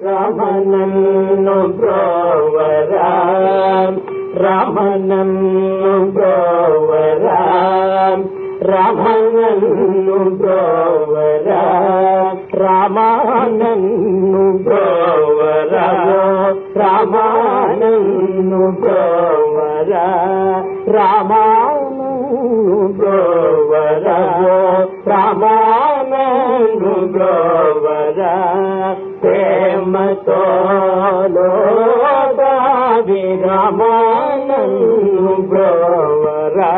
రమణన్ను బ్రోవరా రమణన్ను బ్రోవరా రమణన్ను బ్రోవరా రామానన్ను బ్రోవరా రామానన్ను బ్రోవరా రామాను బ్రోవరా రామానన్ను బ్రోవరా ప్రేమతో విరమానన్ను బ్రోవరా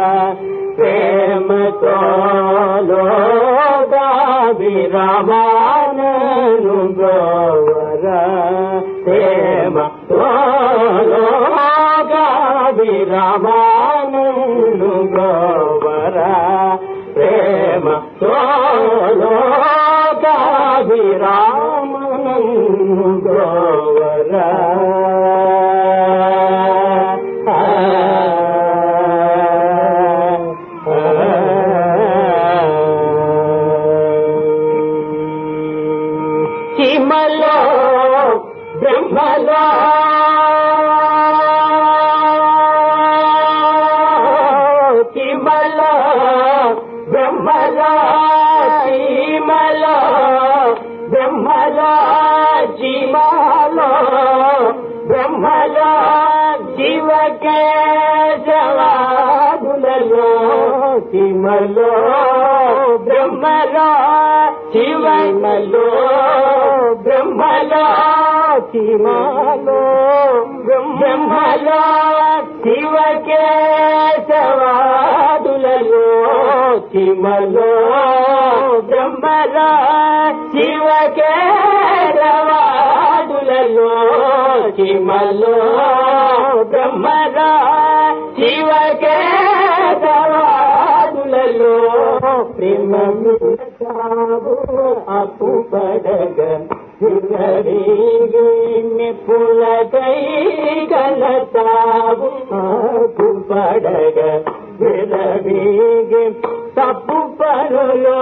ప్రేమతో విరమానను బ్రోవరా ప్రేమతో విరమానను బ్రోవరా ప్రేమతో ब्रह्मीमल ब्रह्म कीमल ब्रह्म जी मो ब्रह्म जीव के जवाब किमलो ब्रह्म जीव ब्रह्म చిమలో బ్రహ్మలో శివకే సవాదులలో చిమలో బ్రహ్మలో శివకే రవాదులలో చిమలో బ్రహ్మలో శివకే రవాదులలో ప్రేమ అప్పు పడగ పులకై కలతావు అప్పు పడగ విరవీగి తప్పు పనులో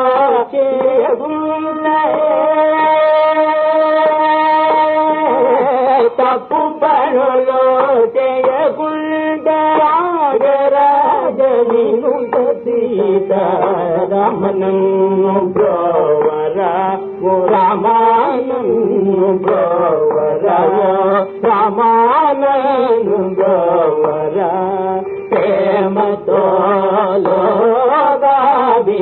ఓ రామానను బ్రోవరా రామానను బ్రోవరా ప్రేమతో లోగాది